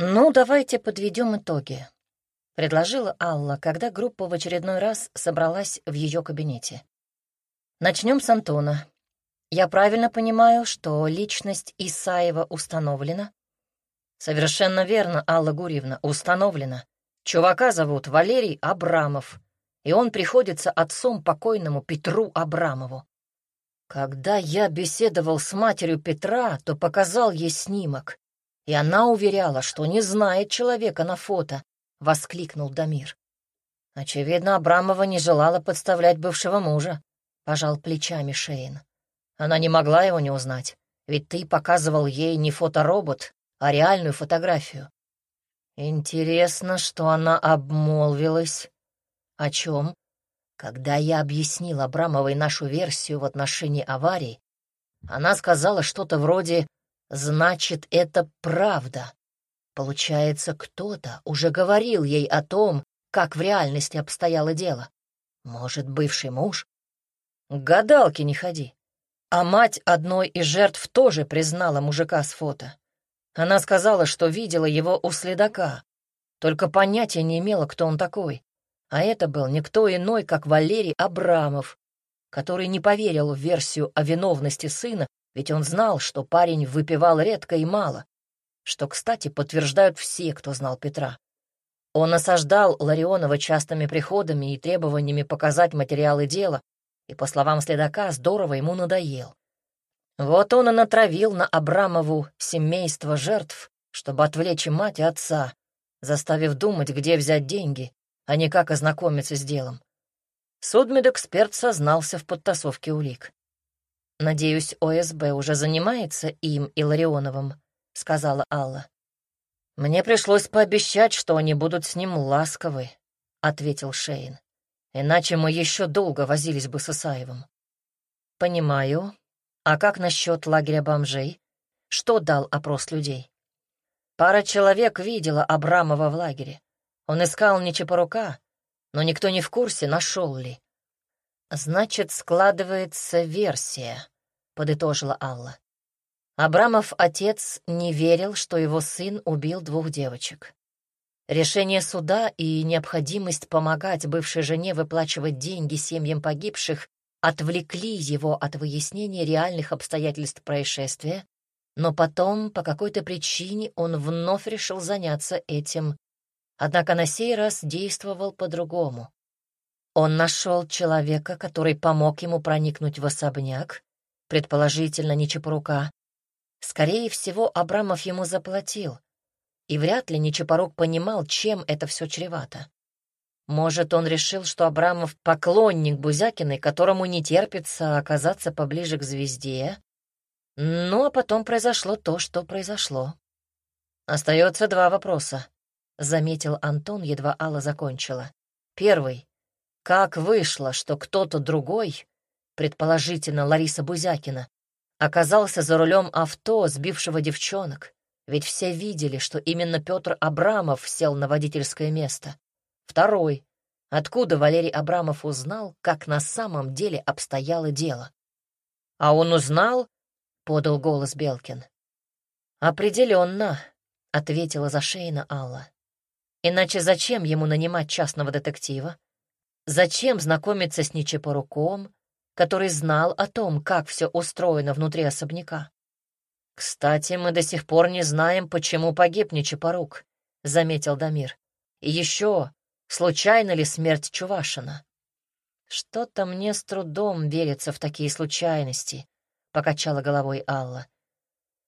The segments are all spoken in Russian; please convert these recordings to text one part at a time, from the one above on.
«Ну, давайте подведем итоги», — предложила Алла, когда группа в очередной раз собралась в ее кабинете. «Начнем с Антона. Я правильно понимаю, что личность Исаева установлена?» «Совершенно верно, Алла Гурьевна, установлена. Чувака зовут Валерий Абрамов, и он приходится отцом покойному Петру Абрамову. Когда я беседовал с матерью Петра, то показал ей снимок, и она уверяла, что не знает человека на фото, — воскликнул Дамир. Очевидно, Абрамова не желала подставлять бывшего мужа, — пожал плечами Шейн. Она не могла его не узнать, ведь ты показывал ей не фоторобот, а реальную фотографию. Интересно, что она обмолвилась. О чем? Когда я объяснил Абрамовой нашу версию в отношении аварии, она сказала что-то вроде «значит, это правда». Получается, кто-то уже говорил ей о том, как в реальности обстояло дело. Может, бывший муж? К гадалке не ходи. А мать одной из жертв тоже признала мужика с фото. Она сказала, что видела его у следака, только понятия не имела, кто он такой. А это был никто иной, как Валерий Абрамов, который не поверил в версию о виновности сына, ведь он знал, что парень выпивал редко и мало, что, кстати, подтверждают все, кто знал Петра. Он осаждал Ларионова частыми приходами и требованиями показать материалы дела, и, по словам следака, здорово ему надоел. Вот он и натравил на Абрамову семейство жертв, чтобы отвлечь мать и отца, заставив думать, где взять деньги, а не как ознакомиться с делом. Судмедэксперт сознался в подтасовке улик. «Надеюсь, ОСБ уже занимается им и Ларионовым», — сказала Алла. «Мне пришлось пообещать, что они будут с ним ласковы», — ответил Шейн. «Иначе мы еще долго возились бы с Исаевым». «Понимаю. А как насчет лагеря бомжей? Что дал опрос людей?» Пара человек видела Абрамова в лагере. Он искал Нечапорука, но никто не в курсе, нашел ли. «Значит, складывается версия», — подытожила Алла. Абрамов отец не верил, что его сын убил двух девочек. Решение суда и необходимость помогать бывшей жене выплачивать деньги семьям погибших отвлекли его от выяснения реальных обстоятельств происшествия, но потом, по какой-то причине, он вновь решил заняться этим Однако на сей раз действовал по-другому. Он нашел человека, который помог ему проникнуть в особняк, предположительно Нечапорука. Скорее всего, Абрамов ему заплатил, и вряд ли Нечапорук понимал, чем это все чревато. Может, он решил, что Абрамов — поклонник Бузякиной, которому не терпится оказаться поближе к звезде. Ну, а потом произошло то, что произошло. Остается два вопроса. — заметил Антон, едва Алла закончила. «Первый. Как вышло, что кто-то другой, предположительно Лариса Бузякина, оказался за рулем авто, сбившего девчонок? Ведь все видели, что именно Петр Абрамов сел на водительское место. Второй. Откуда Валерий Абрамов узнал, как на самом деле обстояло дело? «А он узнал?» — подал голос Белкин. «Определенно», — ответила за Шейна Алла. Иначе зачем ему нанимать частного детектива? Зачем знакомиться с Нечепоруком, который знал о том, как все устроено внутри особняка? «Кстати, мы до сих пор не знаем, почему погиб Нечепорук», — заметил Дамир. «И еще, случайно ли смерть Чувашина?» «Что-то мне с трудом верится в такие случайности», — покачала головой Алла.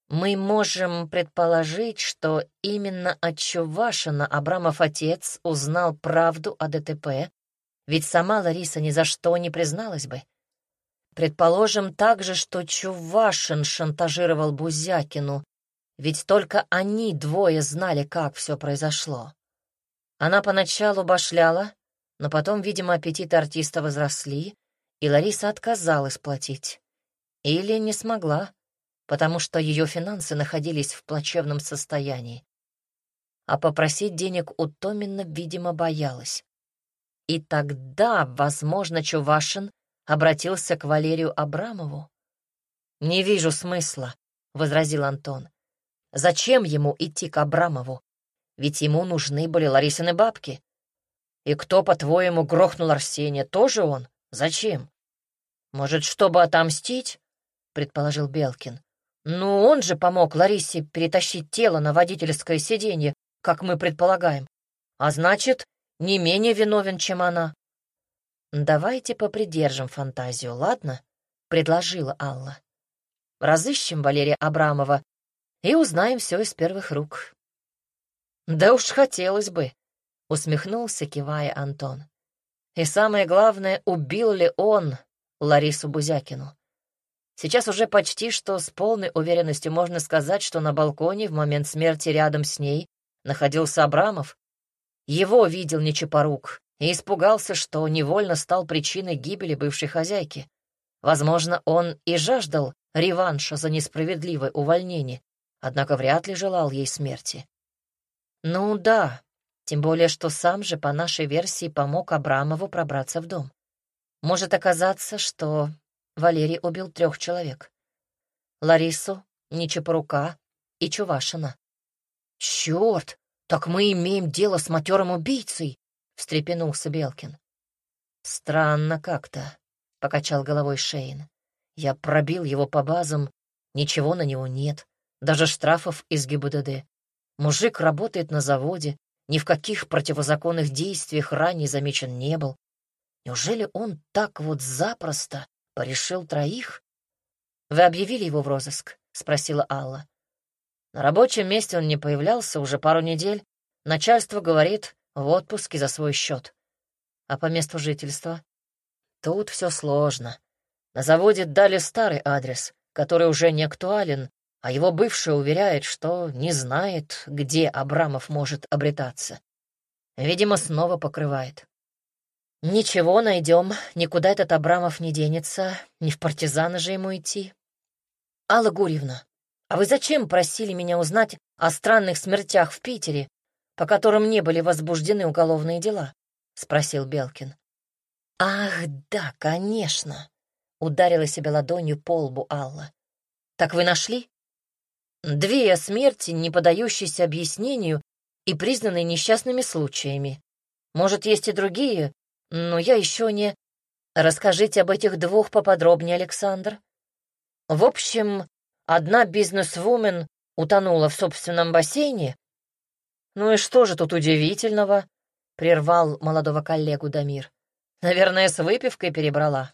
Мы можем предположить, что именно от Чувашина Абрамов отец узнал правду о ДТП, ведь сама Лариса ни за что не призналась бы. Предположим также, что Чувашин шантажировал Бузякину, ведь только они двое знали, как все произошло. Она поначалу башляла, но потом, видимо, аппетиты артиста возросли, и Лариса отказалась платить. Или не смогла потому что ее финансы находились в плачевном состоянии. А попросить денег у Томина, видимо, боялась. И тогда, возможно, Чувашин обратился к Валерию Абрамову. «Не вижу смысла», — возразил Антон. «Зачем ему идти к Абрамову? ведь ему нужны были Ларисины бабки. И кто, по-твоему, грохнул Арсения? Тоже он? Зачем? Может, чтобы отомстить? Предположил Белкин. Ну, он же помог Ларисе перетащить тело на водительское сиденье, как мы предполагаем. А значит, не менее виновен, чем она. Давайте попридержим фантазию, ладно? Предложила Алла. Разыщем Валерия Абрамова и узнаем все из первых рук. Да уж хотелось бы, усмехнулся, кивая Антон. И самое главное, убил ли он Ларису Бузякину? Сейчас уже почти что с полной уверенностью можно сказать, что на балконе в момент смерти рядом с ней находился Абрамов. Его видел Нечапорук и испугался, что невольно стал причиной гибели бывшей хозяйки. Возможно, он и жаждал реванша за несправедливое увольнение, однако вряд ли желал ей смерти. Ну да, тем более, что сам же, по нашей версии, помог Абрамову пробраться в дом. Может оказаться, что Валерий убил трех человек. Ларису, Нечапорука и Чувашина. «Черт, так мы имеем дело с матерым убийцей!» — встрепенулся Белкин. «Странно как-то», — покачал головой Шейн. «Я пробил его по базам, ничего на него нет, даже штрафов из ГИБДД. Мужик работает на заводе, ни в каких противозаконных действиях ранее замечен не был. Неужели он так вот запросто порешил троих? Вы объявили его в розыск? — спросила Алла. На рабочем месте он не появлялся уже пару недель. Начальство говорит, в отпуске за свой счет. А по месту жительства? Тут все сложно. На заводе дали старый адрес, который уже не актуален, а его бывшая уверяет, что не знает, где Абрамов может обретаться. Видимо, снова покрывает. «Ничего, найдем, никуда этот Абрамов не денется, не в партизаны же ему идти». «Алла Гурьевна, а вы зачем просили меня узнать о странных смертях в Питере, по которым не были возбуждены уголовные дела?» — спросил Белкин. «Ах, да, конечно!» — ударила себя ладонью по лбу Алла. «Так вы нашли?» Две смерти, не поддающиеся объяснению и признанные несчастными случаями. Может, есть и другие, но я еще не... Расскажите об этих двух поподробнее, Александр. В общем, одна бизнес-вумен утонула в собственном бассейне. Ну и что же тут удивительного? Прервал молодого коллегу Дамир. Наверное, с выпивкой перебрала.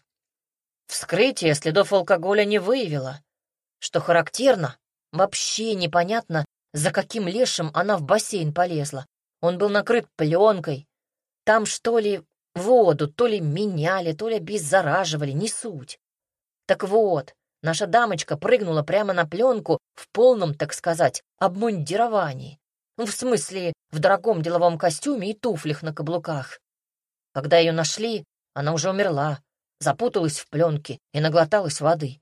Вскрытие следов алкоголя не выявило. Что характерно, Вообще непонятно, за каким лешим она в бассейн полезла. Он был накрыт пленкой. Там что ли воду, то ли меняли, то ли обеззараживали, не суть. Так вот, наша дамочка прыгнула прямо на пленку в полном, так сказать, обмундировании. Ну, в смысле, в дорогом деловом костюме и туфлях на каблуках. Когда ее нашли, она уже умерла, запуталась в пленке и наглоталась воды.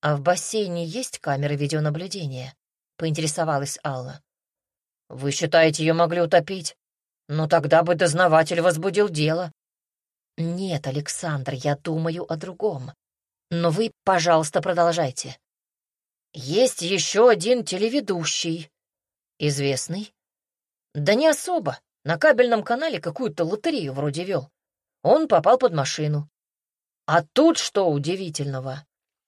«А в бассейне есть камеры видеонаблюдения?» — поинтересовалась Алла. «Вы считаете, ее могли утопить? Но тогда бы дознаватель возбудил дело». «Нет, Александр, я думаю о другом. Но вы, пожалуйста, продолжайте». «Есть еще один телеведущий. Известный?» «Да не особо. На кабельном канале какую-то лотерею вроде вел. Он попал под машину. А тут что удивительного?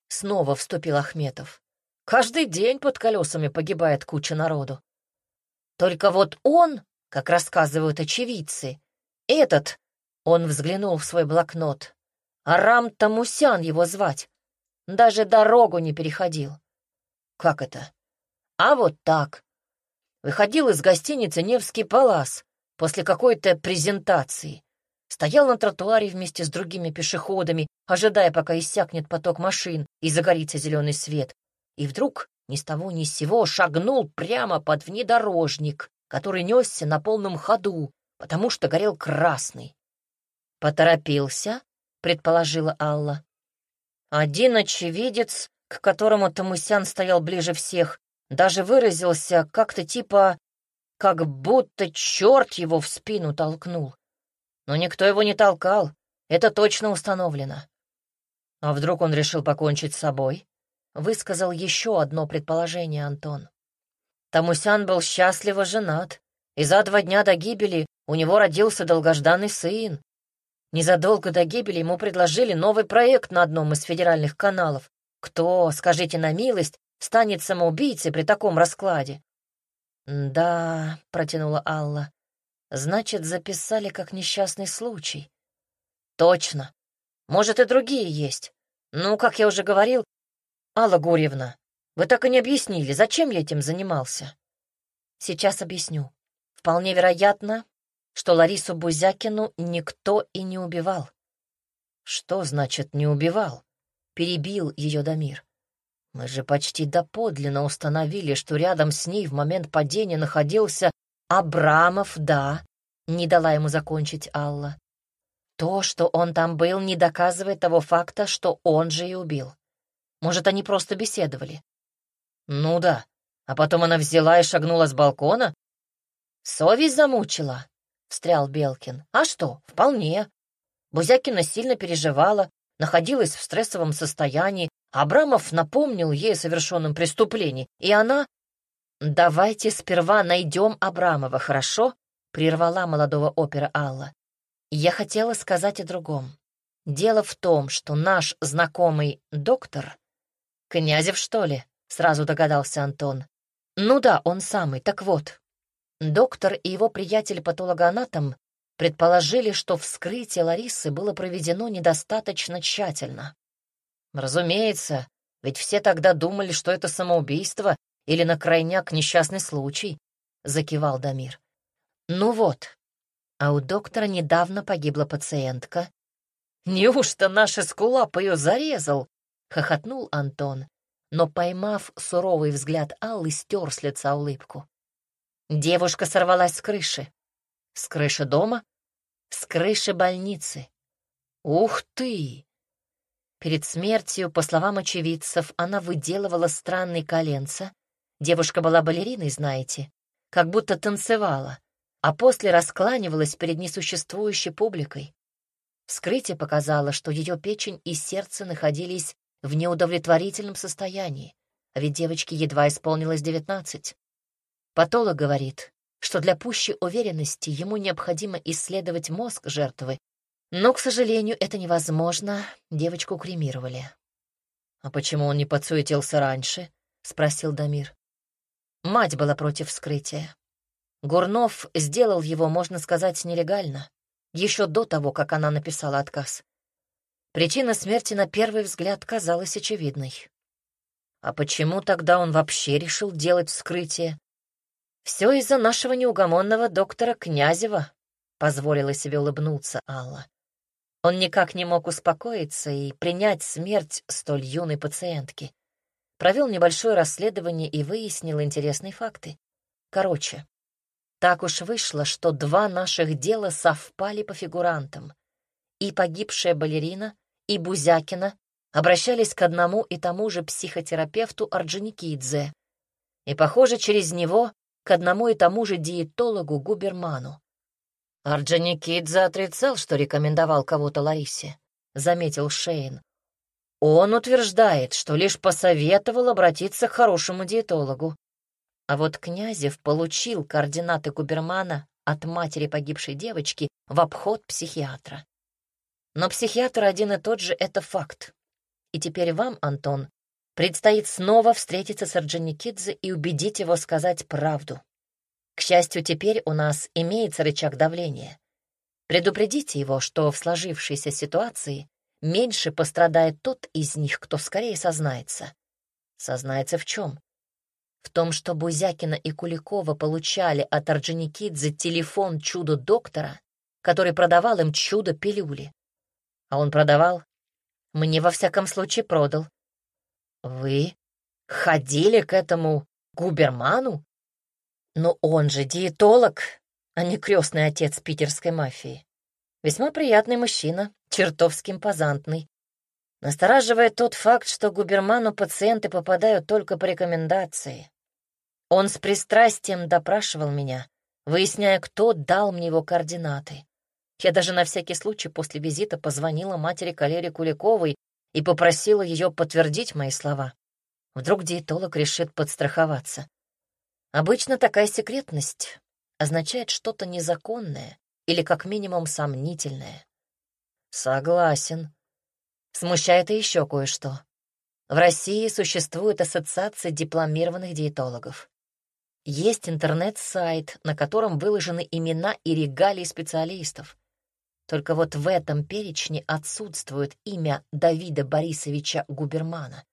Снова вступил Ахметов. Каждый день под колесами погибает куча народу. Только вот он, как рассказывают очевидцы, этот, он взглянул в свой блокнот, Арам Тамусян его звать, даже дорогу не переходил. Как это? А вот так. Выходил из гостиницы «Невский палас» после какой-то презентации. Стоял на тротуаре вместе с другими пешеходами, ожидая, пока иссякнет поток машин и загорится зеленый свет. И вдруг ни с того ни с сего шагнул прямо под внедорожник, который несся на полном ходу, потому что горел красный. «Поторопился», — предположила Алла. Один очевидец, к которому Тамусян стоял ближе всех, даже выразился как-то типа «как будто черт его в спину толкнул». Но никто его не толкал, это точно установлено. А вдруг он решил покончить с собой? Высказал еще одно предположение Антон. Тамусян был счастливо женат, и за два дня до гибели у него родился долгожданный сын. Незадолго до гибели ему предложили новый проект на одном из федеральных каналов. Кто, скажите на милость, станет самоубийцей при таком раскладе? «Да», — протянула Алла, — «значит, записали как несчастный случай». «Точно. Может, и другие есть. Ну, как я уже говорил, Алла Гурьевна, вы так и не объяснили, зачем я этим занимался?» «Сейчас объясню. Вполне вероятно, что Ларису Бузякину никто и не убивал. Что значит «не убивал»? Перебил ее Дамир. Мы же почти доподлинно установили, что рядом с ней в момент падения находился Абрамов, да, не дала ему закончить Алла. То, что он там был, не доказывает того факта, что он же и убил. Может, они просто беседовали. Ну да, а потом она взяла и шагнула с балкона? Совесть замучила, — встрял Белкин. «А что, вполне. Бузякина сильно переживала, находилась в стрессовом состоянии. Абрамов напомнил ей о совершенном преступлении, и она... «Давайте сперва найдем Абрамова, хорошо?» — прервала молодого опера Алла. «Я хотела сказать о другом. Дело в том, что наш знакомый доктор...» «Князев, что ли?» — сразу догадался Антон. «Ну да, он самый. Так вот, Доктор и его приятель-патологоанатом предположили, что вскрытие Ларисы было проведено недостаточно тщательно. Разумеется, ведь все тогда думали, что это самоубийство или на крайняк несчастный случай, — закивал Дамир. Ну вот, а у доктора недавно погибла пациентка. Неужто наш эскулап ее зарезал? — хохотнул Антон, но, поймав суровый взгляд Аллы, стер с лица улыбку. Девушка сорвалась с крыши. С крыши дома? С крыши больницы. Ух ты! Перед смертью, по словам очевидцев, она выделывала странные коленца. Девушка была балериной, знаете, как будто танцевала, а после раскланивалась перед несуществующей публикой. Вскрытие показало, что ее печень и сердце находились в неудовлетворительном состоянии, ведь девочке едва исполнилось девятнадцать. Патолог говорит, что для пущей уверенности ему необходимо исследовать мозг жертвы, но, к сожалению, это невозможно, девочку кремировали. «А почему он не подсуетился раньше?» — спросил Дамир. Мать была против вскрытия. Гурнов сделал его, можно сказать, нелегально, еще до того, как она написала отказ. Причина смерти на первый взгляд казалась очевидной. А почему тогда он вообще решил делать вскрытие? «Все из-за нашего неугомонного доктора Князева», — позволила себе улыбнуться Алла. Он никак не мог успокоиться и принять смерть столь юной пациентки. Провел небольшое расследование и выяснил интересные факты. Короче, так уж вышло, что два наших дела совпали по фигурантам. И погибшая балерина, и Бузякина обращались к одному и тому же психотерапевту Орджоникидзе. И, похоже, через него к одному и тому же диетологу Губерману. Орджоникидзе отрицал, что рекомендовал кого-то Ларисе, заметил Шейн. Он утверждает, что лишь посоветовал обратиться к хорошему диетологу. А вот Князев получил координаты Губермана от матери погибшей девочки в обход психиатра. Но психиатр один и тот же — это факт. И теперь вам, Антон, Предстоит снова встретиться с Орджоникидзе и убедить его сказать правду. К счастью, теперь у нас имеется рычаг давления. Предупредите его, что в сложившейся ситуации меньше пострадает тот из них, кто скорее сознается. Сознается в чем? В том, что Бузякина и Куликова получали от Орджоникидзе телефон чудо-доктора, который продавал им чудо-пилюли. А он продавал? Мне, во всяком случае, продал. «Вы ходили к этому губерману? Но он же диетолог, а не крестный отец питерской мафии. Весьма приятный мужчина, чертовски импозантный. Настораживает тот факт, что губерману пациенты попадают только по рекомендации. Он с пристрастием допрашивал меня, выясняя, кто дал мне его координаты. Я даже на всякий случай после визита позвонила матери Калере Куликовой и попросила ее подтвердить мои слова. Вдруг диетолог решит подстраховаться. Обычно такая секретность означает что-то незаконное или как минимум сомнительное. Согласен. Смущает и еще кое-что. В России существует ассоциация дипломированных диетологов. Есть интернет-сайт, на котором выложены имена и регалии специалистов. Только вот в этом перечне отсутствует имя Давида Борисовича Губермана.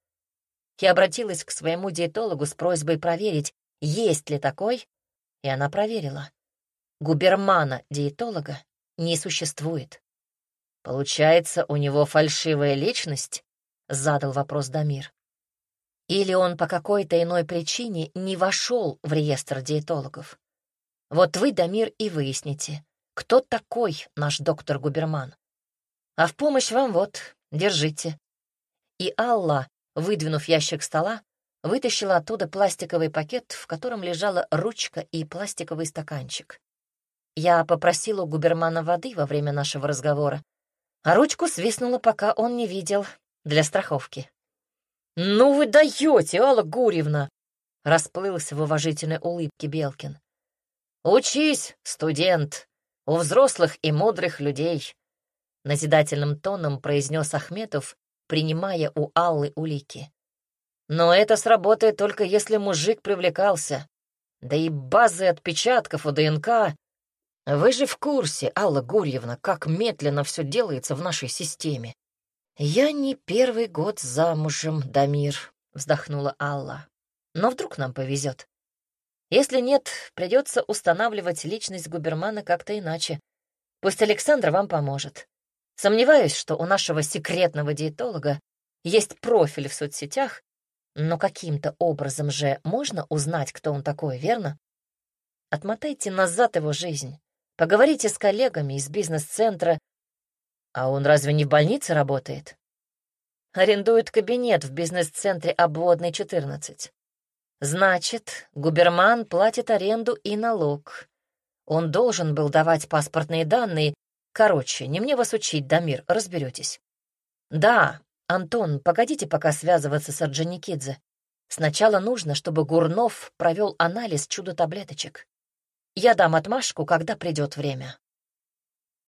Я обратилась к своему диетологу с просьбой проверить, есть ли такой, и она проверила. Губермана-диетолога не существует. «Получается, у него фальшивая личность?» — задал вопрос Дамир. «Или он по какой-то иной причине не вошел в реестр диетологов? Вот вы, Дамир, и выясните, кто такой наш доктор Губерман. А в помощь вам вот, держите». И Алла, выдвинув ящик стола, вытащила оттуда пластиковый пакет, в котором лежала ручка и пластиковый стаканчик. Я попросила у Губермана воды во время нашего разговора, а ручку свистнула, пока он не видел, для страховки. «Ну вы даете, Алла Гурьевна!» — расплылся в уважительной улыбке Белкин. «Учись, студент, у взрослых и мудрых людей», — назидательным тоном произнес Ахметов, принимая у Аллы улики. «Но это сработает только если мужик привлекался. Да и базы отпечатков у ДНК вы же в курсе, Алла Гурьевна, как медленно все делается в нашей системе. Я не первый год замужем, Дамир, вздохнула Алла. Но вдруг нам повезет. Если нет, придется устанавливать личность Губермана как-то иначе. Пусть Александр вам поможет. Сомневаюсь, что у нашего секретного диетолога есть профиль в соцсетях, но каким-то образом же можно узнать, кто он такой, верно? Отмотайте назад его жизнь. Поговорите с коллегами из бизнес-центра. А он разве не в больнице работает? Арендует кабинет в бизнес-центре Обводный, 14. Значит, губерман платит аренду и налог. Он должен был давать паспортные данные. Короче, не мне вас учить, Дамир, разберетесь. Да, Антон, погодите пока связываться с Орджоникидзе. Сначала нужно, чтобы Гурнов провел анализ чудо-таблеточек. Я дам отмашку, когда придет время.